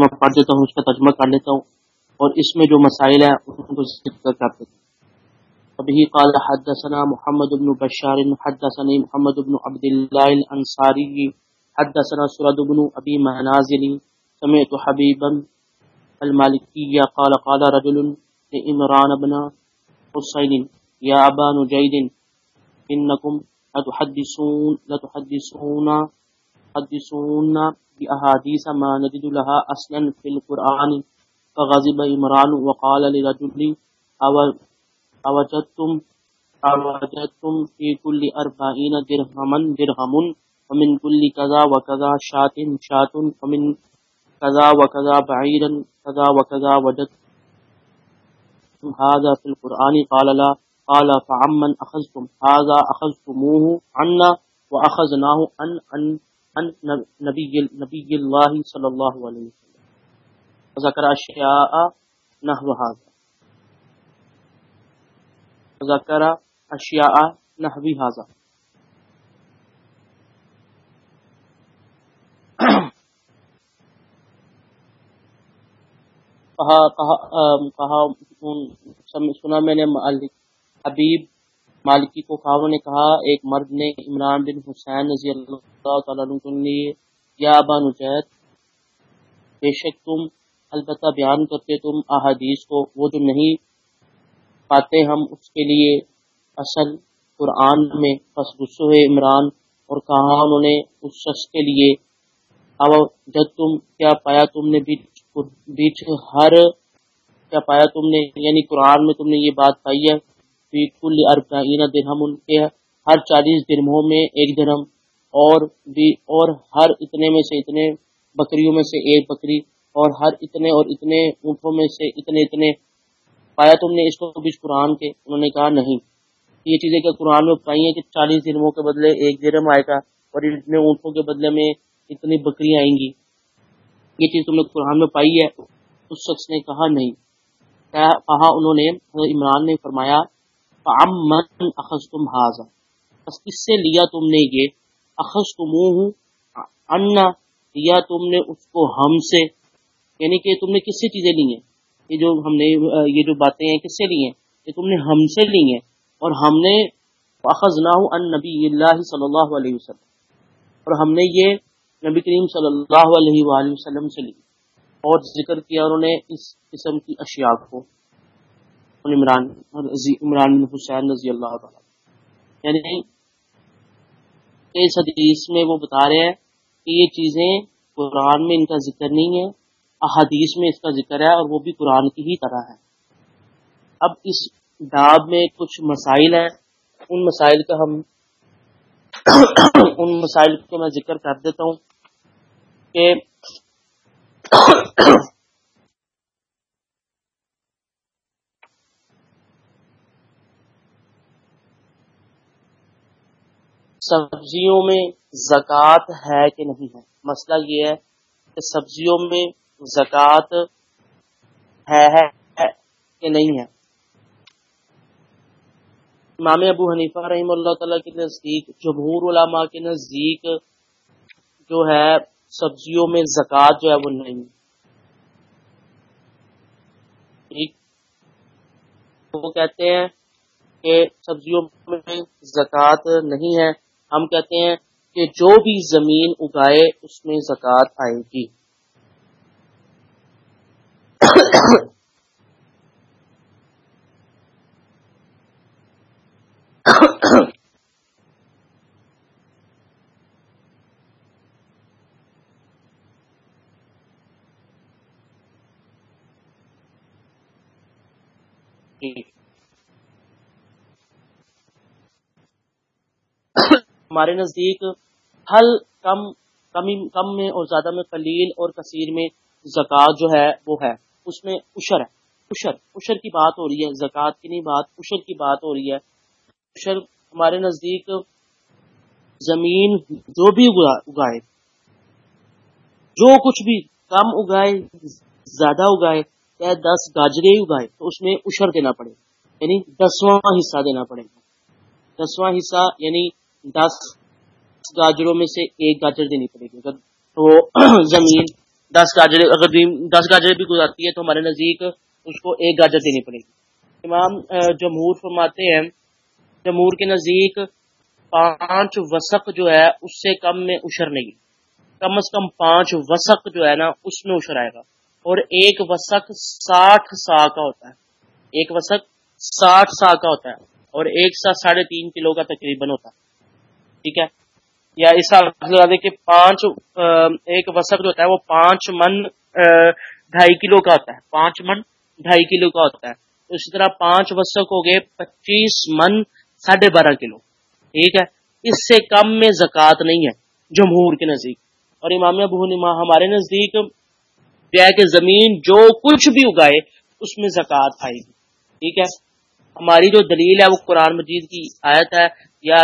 ترجمہ پڑھ دیتا ہوں، اس کا ترجمہ کر لیتا ہوں اور اس میں جو مسائل ہیں ان کو ذکر کر دیتا ہوں۔ ابھی قال حدثنا محمد بن بشار حدثني محمد بن عبد الله الانصاري حدثنا سرد بن ابي منازل، سمعت حبيبا المالكي قال قال رجل لعمران بن حسين يا ابا نجيد انكم لتحدثون لتحدثون حدثون بأحاديث ما نجد لها أصلا في القرآن فغضب عمران وقال لرجل أوجدتم أوجدتم في كل أربعين درهما درهم ومن كل كذا وكذا شات شات ومن كذا وكذا بعيرا كذا وكذا وجدتم هذا في القرآن. قال لا. قال فعمن أخذتم هذا أخذتموه عنا وأخذناه عن, عن نبی نبی اللہ صلی اللہ علیہ وسلم۔ ذکر اشیاء نحو هذا ذکر اشیاء نحوی هذا کہا کہا سنا میں نے مالک حبیب مالکی کو خوابوں نے کہا، ایک مرد نے عمران بن حسین رضی اللہ تعالیٰ عنہ کے لیے یا ابا نجید، بے شک تم البتہ بیان کرتے تم احادیث کو، وہ جو نہیں پاتے ہم اس کے لیے اصل قرآن میں پس غصو عمران اور کہا انہوں نے اس شخص کے لیے، اب جب تم، کیا پایا تم نے بیچ بیچ ہر، کیا پایا تم نے یعنی قرآن میں تم نے یہ بات پائی ہے؟ فی کل اربعین درہم ان کے ہر چالیس درموں میں ایک درہم اور بھی اور ہر اتنے میں سے اتنے بکریوں میں سے ایک بکری اور ہر اتنے اور اتنے اونٹوں میں سے اتنے اتنے پایا تم نے اس کو بھی قرآن کے۔ انہوں نے کہا نہیں۔ یہ چیزیں کہ قرآن میں پائی ہیں کہ چالیس درموں کے بدلے ایک درم آئے گا اور اتنے اونٹوں کے بدلے میں اتنی بکریاں آئیں گی۔ یہ چیز تم نے قرآن میں پائی ہے۔ اس شخص نے کہا نہیں۔ کہا انہوں نے عمران نے فرمایا اخذ تم حاضر بس کس سے لیا تم نے یہ اخذ تم انا لیا تم نے اس کو ہم سے. یعنی کہ تم نے کس سے چیزیں لی ہیں؟ یہ جو ہم نے، یہ جو باتیں ہیں، کس سے لی ہیں؟ یہ تم نے ہم سے لی ہیں. اور ہم نے اخذ نہ ان نبی اللہ صلی اللہ علیہ وسلم. اور ہم نے یہ نبی کریم صلی اللہ علیہ وآلہ وسلم سے لی. اور ذکر کیا انہوں نے اس قسم کی اشیاء کو. عمران عمران بن حسین رضی اللہ تعالیٰ یعنی اس حدیث میں وہ بتا رہے ہیں کہ یہ چیزیں قرآن میں ان کا ذکر نہیں ہے احادیث میں اس کا ذکر ہے اور وہ بھی قرآن کی ہی طرح ہے اب اس ڈاب میں کچھ مسائل ہیں۔ ان مسائل کا ہم ان مسائل کو میں ذکر کر دیتا ہوں کہ سبزیوں میں زکوٰۃ ہے کہ نہیں ہے؟ مسئلہ یہ ہے کہ سبزیوں میں زکوٰۃ ہے کہ نہیں ہے؟ امام ابو حنیفہ رحم اللہ تعالیٰ کے نزدیک، جمہور علماء کے نزدیک جو ہے، سبزیوں میں زکوٰۃ جو ہے وہ نہیں ٹھیک وہ کہتے ہیں کہ سبزیوں میں زکوٰۃ نہیں ہے۔ ہم کہتے ہیں کہ جو بھی زمین اگائے اس میں زکوٰۃ آئے گی۔ ہمارے نزدیک پھل کم کمی کم میں اور زیادہ میں قلیل اور کثیر میں زکوٰۃ جو ہے وہ ہے۔ اس میں اشر ہے۔ اشر اشر کی بات ہو رہی ہے۔ زکوٰۃ کی نہیں بات اشر کی بات ہو رہی ہے۔ اشر ہمارے نزدیک زمین جو بھی اگائے، جو کچھ بھی کم اگائے، زیادہ اگائے چاہے دس گاجرے اگائے، تو اس میں اشر دینا پڑے۔ یعنی دسواں حصہ دینا پڑے۔ گا دسواں حصہ یعنی دس گاجروں میں سے ایک گاجر دینی پڑے گی۔ اگر تو زمین دس گاجر اگر دس گاجر بھی گزارتی ہے تو ہمارے نزدیک اس کو ایک گاجر دینی پڑے گی۔ امام جمہور فرماتے ہیں، جمہور کے نزدیک پانچ وسق جو ہے، اس سے کم میں اشر نہیں۔ کم از کم پانچ وسق جو ہے نا، اس میں اشر آئے گا۔ اور ایک وسق ساٹھ سا کا ہوتا ہے۔ ایک وسق ساٹھ سا کا ہوتا ہے۔ اور ایک سا ساڑھے تین کلو کا تقریباً ہوتا ہے۔ ٹھیک ہے؟ یا اس کہ پانچ ایک وسق جو ہوتا ہے وہ پانچ من ڈھائی کلو کا ہوتا ہے۔ پانچ من، ڈھائی کلو کا ہوتا ہے۔ تو اسی طرح پانچ وسق ہو گئے پچیس من، ساڑھے بارہ کلو۔ ٹھیک ہے؟ اس سے کم میں زکوٰۃ نہیں ہے، جمہور کے نزدیک۔ اور امام ابو نما ہمارے نزدیک کہ زمین جو کچھ بھی اگائے، اس میں زکوٰۃ آئے گی ٹھیک ہے؟ ہماری جو دلیل ہے، وہ قرآن مجید کی آیت ہے۔ یا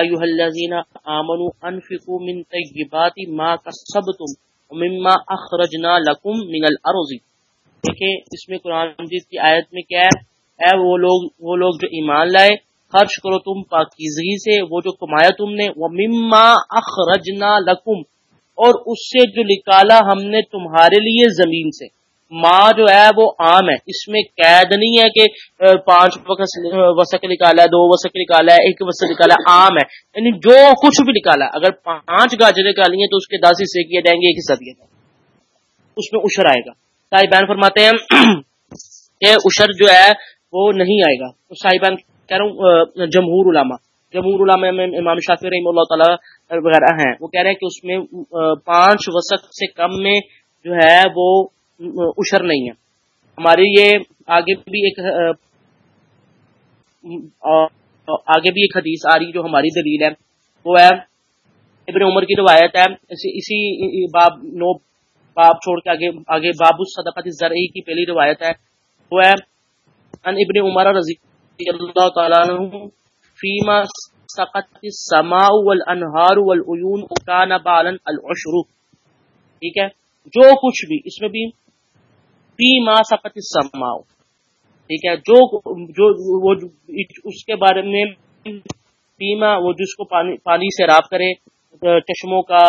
آمنوا انفقوا من طیبات ما کسبتم مما اخرجنا لکم من الارض۔ دیکھیں، اس میں قرآن مجید کی آیت میں کیا ہے؟ اے وہ لوگ وہ لوگ جو ایمان لائے، خرچ کرو تم پاکیزگی سے، وہ جو کمایا تم نے وہ مما اخرجنا لکم۔ اور اس سے جو نکالا ہم نے تمہارے لیے زمین سے۔ ماں جو ہے وہ عام ہے۔ اس میں قید نہیں ہے کہ پانچ وسق نکالا ہے، دو وسق نکالا ہے، ایک وسق نکالا ہے، عام ہے۔ یعنی جو کچھ بھی نکالا ہے۔ اگر پانچ گاجر نکالی ہیں تو اس کے دس حصے کیے جائیں گے، ایک حصہ دیا جائے گا۔ اس میں اشر آئے گا۔ صاحب فرماتے ہیں کہ اشر جو ہے وہ نہیں آئے گا۔ تو صاحبان کہہ رہا ہوں جمہور علامہ جمہور علامہ میں امام شافی رحم اللہ تعالیٰ وغیرہ ہیں۔ وہ کہہ رہے ہیں کہ اس میں پانچ وسق سے کم میں جو ہے وہ اشر نہیں ہے۔ ہماری یہ آگے بھی ایک آگے بھی ایک حدیث آ رہی جو ہماری دلیل ہے۔ وہ ہے، ابن عمر کی روایت ہے۔ اسی باب، نو باب چھوڑ کے آگے آگے باب صدقت زرعی کی پہلی روایت ہے۔ وہ ہے ان ابن عمر رضی اللہ تعالیٰ فیما سقط السماء والانہار والعیون کان بالا العشر۔ ٹھیک ہے؟ جو کچھ بھی، اس میں بھی پی ما سقط سماؤ ٹھیک ہے، جو جو وہ اس کے بارے میں پیما وہ جس کو پانی پانی سے راب کرے، چشموں کا،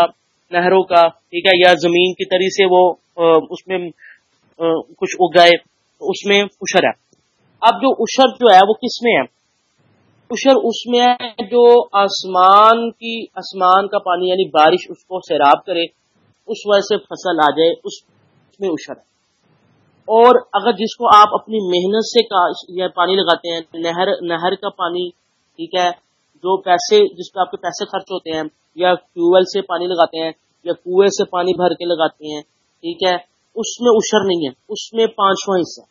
نہروں کا، ٹھیک ہے، یا زمین کی طرح سے وہ اس میں کچھ اگائے اس میں اشر ہے۔ اب جو اشر جو ہے، وہ کس میں ہے؟ اشر اس میں ہے جو آسمان کی، آسمان کا پانی یعنی بارش اس کو سیراب کرے، اس وجہ سے فصل آ جائے، اس میں اشر ہے۔ اور اگر جس کو آپ اپنی محنت سے پانی لگاتے ہیں، نہر نہر کا پانی، ٹھیک ہے، جو پیسے جس پہ آپ کے پیسے خرچ ہوتے ہیں، یا ٹیوب ویل سے پانی لگاتے ہیں، یا کنویں سے پانی بھر کے لگاتے ہیں، ٹھیک ہے، اس میں اشر نہیں ہے، اس میں پانچواں حصہ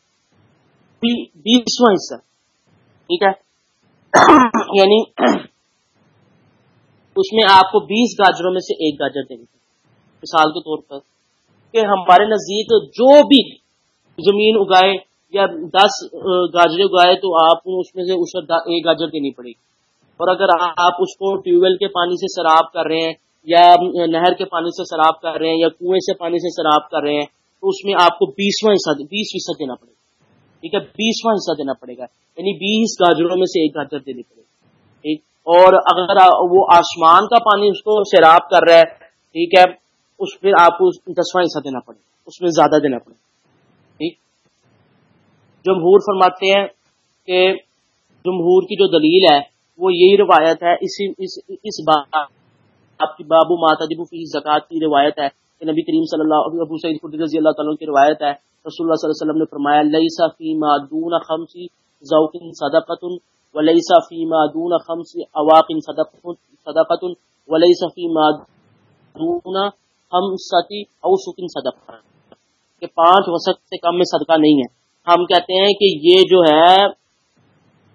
بیسواں حصہ، ٹھیک ہے یعنی اس میں آپ کو بیس گاجروں میں سے ایک گاجر دیں گے، مثال کے طور پر کہ ہمارے نزدیک جو بھی زمین اگائے یا دس گاجرے اگائے تو آپ کو اس میں سے اسے ایک گاجر دینی پڑے گی۔ اور اگر آپ اس کو ٹیوب ویل کے پانی سے سراب کر رہے ہیں یا نہر کے پانی سے سراب کر رہے ہیں یا کنویں سے پانی سے سراب کر رہے ہیں، تو اس میں آپ کو بیسواں حصہ، بیس فیصد دینا پڑے گا۔ ٹھیک ہے؟ بیسواں حصہ دینا پڑے گا۔ یعنی بیس گاجروں میں سے ایک گاجر دینی پڑے گی۔ ٹھیک؟ اور اگر وہ آسمان کا پانی اس کو سیراب کر رہا ہے، ٹھیک ہے؟ اس پھر آپ کو دسواں حصہ دینا پڑے گا۔ اس میں زیادہ دینا پڑے گا۔ جمہور فرماتے ہیں کہ جمہور کی جو دلیل ہے وہ یہی روایت ہے اسی اس, اس بات آپ کی بابو ماتا جبو فی زکات کی روایت ہے کہ نبی کریم صلی اللہ ابو سعید خدی رضی اللہ تعالیٰ کی روایت ہے رسول اللہ صلی اللہ علیہ وسلم نے فرمایا لیسا فی ما دون خمسی ذوق صدقۃ ولیسا فی ما دون خمس اواق صدقۃ ولیسا فی ما دون خمستی اوسق صدقہ۔ کہ پانچ وسط سے کم میں صدقہ نہیں ہے۔ ہم کہتے ہیں کہ یہ جو ہے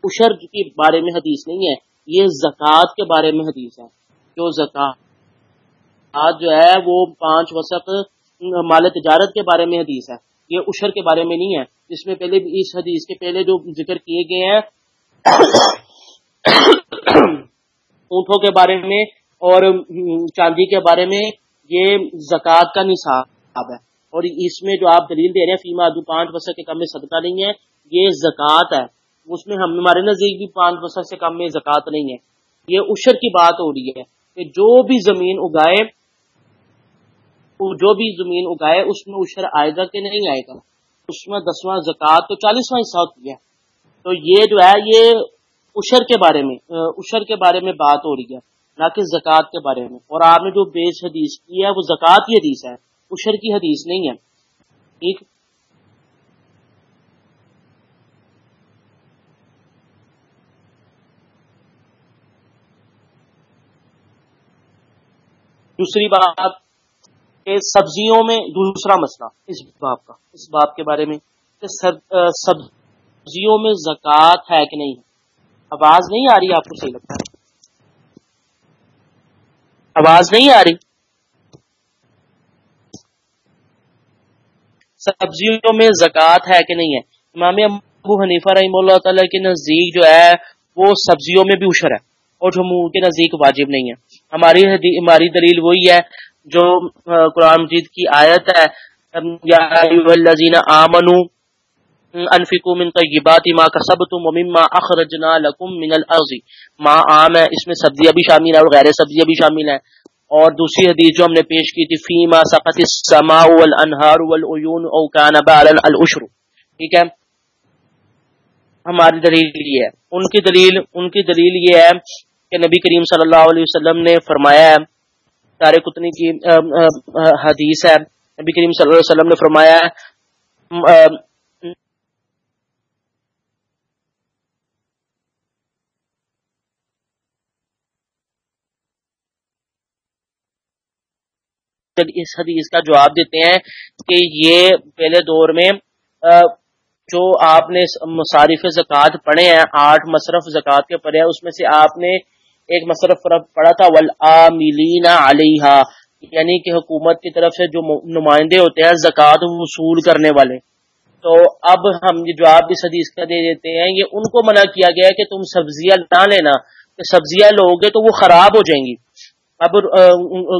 اشر کے بارے میں حدیث نہیں ہے، یہ زکوٰۃ کے بارے میں حدیث ہے۔ جو زکوٰۃ جو ہے، وہ پانچ وسق مال تجارت کے بارے میں حدیث ہے۔ یہ اشر کے بارے میں نہیں ہے۔ اس میں پہلے اس حدیث کے پہلے جو ذکر کیے گئے ہیں اونٹوں کے بارے میں اور چاندی کے بارے میں، یہ زکوٰۃ کا نصاب ہے۔ اور اس میں جو آپ دلیل دے رہے ہیں، فیما دو پانچ وسط کے کم میں صدقہ نہیں ہے، یہ زکوٰۃ ہے۔ اس میں ہم، ہمارے نزدیک بھی پانچ وسط سے کم میں زکوٰۃ نہیں ہے۔ یہ اشر کی بات ہو رہی ہے کہ جو بھی زمین اگائے، جو بھی زمین اگائے، اس میں اشر آئے گا کہ نہیں آئے گا؟ اس میں دسواں زکوٰۃ تو چالیسواں حصہ ہوتی ہے۔ تو یہ جو ہے، یہ اشر کے بارے میں اشر کے بارے میں بات ہو رہی ہے، نہ کہ زکوٰۃ کے بارے میں۔ اور آپ نے جو بیس حدیث کی ہے، وہ زکوٰۃ کی حدیث ہے۔ اشر کی حدیث نہیں ہے۔ ٹھیک دوسری بات کہ سبزیوں میں دوسرا مسئلہ اس باپ کا، اس باپ کے بارے میں سبزیوں میں زکوٰۃ ہے کہ نہیں؟ آواز نہیں آ رہی آپ کو، صحیح لگتا ہے۔ آواز نہیں آ رہی؟ سبزیوں میں زکوٰۃ ہے کہ نہیں ہے؟ امام ابو حنیفہ رحم اللہ تعالی کے نزدیک جو ہے، وہ سبزیوں میں بھی اشر ہے اور جمہور کے نزدیک واجب نہیں ہے۔ ہماری ہماری دلیل وہی ہے جو قرآن مجید کی آیت ہے۔ یا الذین آمنوا من طیبات ما کسبتم ومما اخرجنا لکم من الارض۔ ما عام ہے، اس میں سبزیاں بھی شامل ہیں اور غیر سبزیاں بھی شامل ہیں۔ اور دوسری حدیث جو ہم نے پیش کی تھی، فیما سقط السماء والانہار والعیون او کان بالا العشر۔ ٹھیک ہے؟ ہماری دلیل یہ ہے۔ ان کی دلیل، ان کی دلیل یہ ہے کہ نبی کریم صلی اللہ علیہ وسلم نے فرمایا ہے تارے کتنی کی حدیث ہے۔ نبی کریم صلی اللہ علیہ وسلم نے فرمایا ہے اس حدیث کا جواب دیتے ہیں کہ یہ پہلے دور میں جو آپ نے مصارف زکوٰۃ پڑھے ہیں، آٹھ مصرف زکوٰۃ کے پڑھے ہیں، اس میں سے آپ نے ایک مصرف پڑھا تھا ولاملین علیہ یعنی کہ حکومت کی طرف سے جو نمائندے ہوتے ہیں، زکوٰۃ وصول کرنے والے۔ تو اب ہم یہ جواب اس حدیث کا دے دیتے ہیں، یہ ان کو منع کیا گیا ہے کہ تم سبزیاں نہ لینا، کہ سبزیاں لوگے تو وہ خراب ہو جائیں گی۔ اب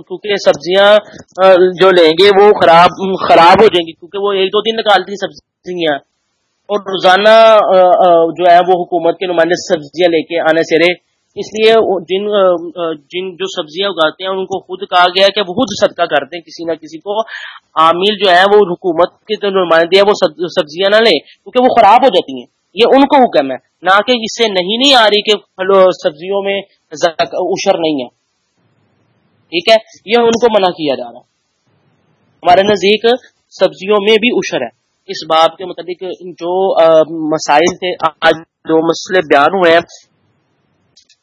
کیونکہ سبزیاں جو لیں گے وہ خراب خراب ہو جائیں گی کیونکہ وہ ایک دو دن نکالتی ہیں سبزیاں اور روزانہ جو ہے وہ حکومت کے نمائندے سبزیاں لے کے آنے سے رہے۔ اس لیے جن جن جو سبزیاں اگاتے ہیں، ان کو خود کہا گیا کہ وہ خود صدقہ کرتے ہیں، کسی نہ کسی کو عامل جو ہے وہ حکومت کے جو نمائندے ہیں، وہ سبزیاں نہ لیں کیونکہ وہ خراب ہو جاتی ہیں۔ یہ ان کو حکم ہے، نہ کہ اس سے نہیں نہیں آ رہی کہ سبزیوں میں اشر نہیں ہے۔ ٹھیک ہے؟ یہ ان کو منع کیا جا رہا ہے۔ ہمارے نزدیک سبزیوں میں بھی اشر ہے۔ اس بات کے متعلق جو مسائل تھے، آج جو مسئلے بیان ہوئے ہیں۔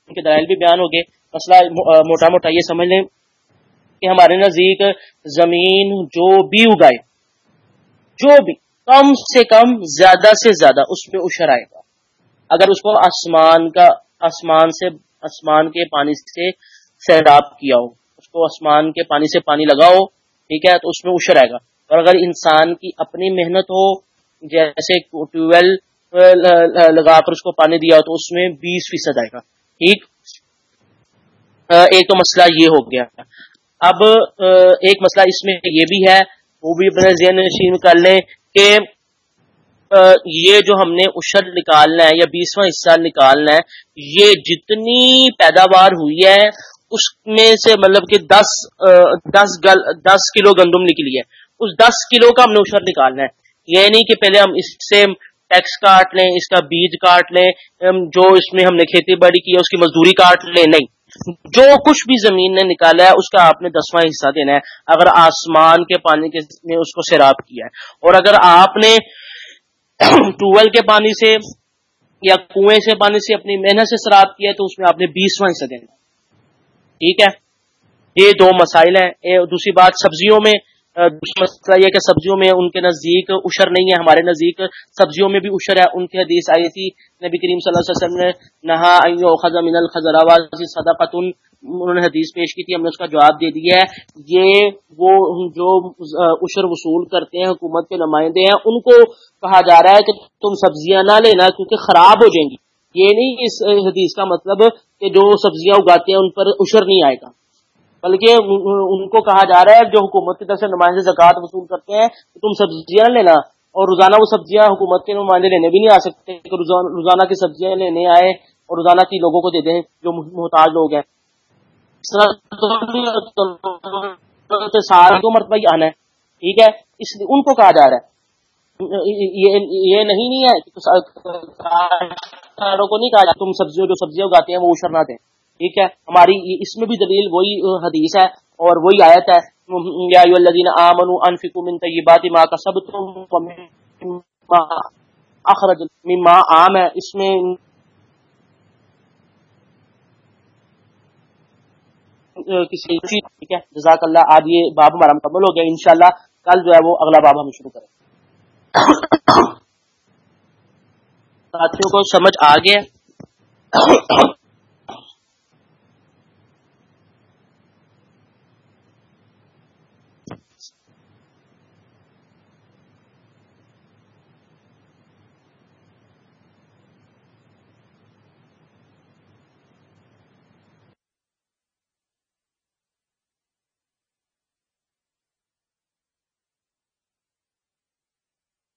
ان کے دلائل بھی بیان ہو گئے مسئلہ موٹا موٹا یہ سمجھ لیں کہ ہمارے نزدیک زمین جو بھی اگائے، جو بھی، کم سے کم زیادہ سے زیادہ اس پہ اشر آئے گا۔ اگر اس کو آسمان کا، آسمان سے، آسمان کے پانی سے سیراب کیا ہو۔ کو آسمان کے پانی سے پانی لگاؤ، ٹھیک ہے، تو اس میں اشر آئے گا۔ اور اگر انسان کی اپنی محنت ہو، جیسے ٹیوب ویل لگا کر اس کو پانی دیا ہو، تو اس میں بیس فیصد آئے گا۔ ٹھیک؟ ایک تو مسئلہ یہ ہو گیا۔ اب ایک مسئلہ اس میں یہ بھی ہے، وہ بھی اپنے ذہن نشین کر لیں کہ یہ جو ہم نے اشر نکالنا ہے یا بیسواں حصہ نکالنا ہے، یہ جتنی پیداوار ہوئی ہے اس میں سے مطلب کہ دس دس گل، دس کلو گندم نکلی ہے۔ اس دس کلو کا ہم نے اشر نکالنا ہے۔ یہ نہیں کہ پہلے ہم اس سے ٹیکس کاٹ لیں، اس کا بیج کاٹ لیں جو اس میں ہم نے کھیتی باڑی کی ہے، اس کی مزدوری کاٹ لیں۔ نہیں، جو کچھ بھی زمین نے نکالا ہے، اس کا آپ نے دسواں حصہ دینا ہے۔ اگر آسمان کے پانی کے نے اس کو سیراب کیا ہے، اور اگر آپ نے ٹویل کے پانی سے یا کنویں سے پانی سے اپنی محنت سے سیراب کیا ہے، تو اس میں آپ نے بیسواں حصہ دینا ٹھیک ہے؟ یہ دو مسائل ہیں۔ دوسری بات، سبزیوں میں دوسرا مسئلہ یہ کہ سبزیوں میں ان کے نزدیک اشر نہیں ہے، ہمارے نزدیک سبزیوں میں بھی اشر ہے۔ ان کی حدیث آئی تھی، نبی کریم صلی اللہ علیہ وسلم نے نہا خزا من صدقۃ۔ انہوں نے حدیث پیش کی تھی، ہم نے اس کا جواب دے دیا ہے۔ یہ وہ جو اشر وصول کرتے ہیں، حکومت کے نمائندے ہیں، ان کو کہا جا رہا ہے کہ تم سبزیاں نہ لینا کیونکہ خراب ہو جائیں گی۔ یہ نہیں اس حدیث کا مطلب کہ جو سبزیاں اگاتے ہیں ان پر اشر نہیں آئے گا بلکہ ان کو کہا جا رہا ہے جو حکومت کی طرف سے نمائندے زکوٰۃ وصول کرتے ہیں تو تم سبزیاں لینا اور روزانہ وہ سبزیاں حکومت کے نمائندے لینے بھی نہیں آ سکتے کہ روزانہ کی سبزیاں لینے آئے اور روزانہ کی لوگوں کو دے دیں جو محتاج لوگ ہیں ساری کو مرتبہ آنا ہے ٹھیک ہے اس لیے ان کو کہا جا رہا ہے یہ نہیں ہے کو نہیں کہا تم سبزیوں جو سبزیاں اگاتے ہیں وہ اوشر نہ دیں ٹھیک ہے؟ ہماری اس میں بھی دلیل وہی حدیث ہے اور وہی آیت ہے۔ یا الذین آمنوا انفقوا من طیبات ما کسبتم اخرج مما عام ہے۔ اس میں کسی ٹھیک ہے؟ جزاک اللہ، آج یہ باب ہمارا مکمل ہو گیا۔ انشاءاللہ کل جو ہے وہ اگلا باب ہم شروع کریں۔ ساتھیوں کو سمجھ آ گیا۔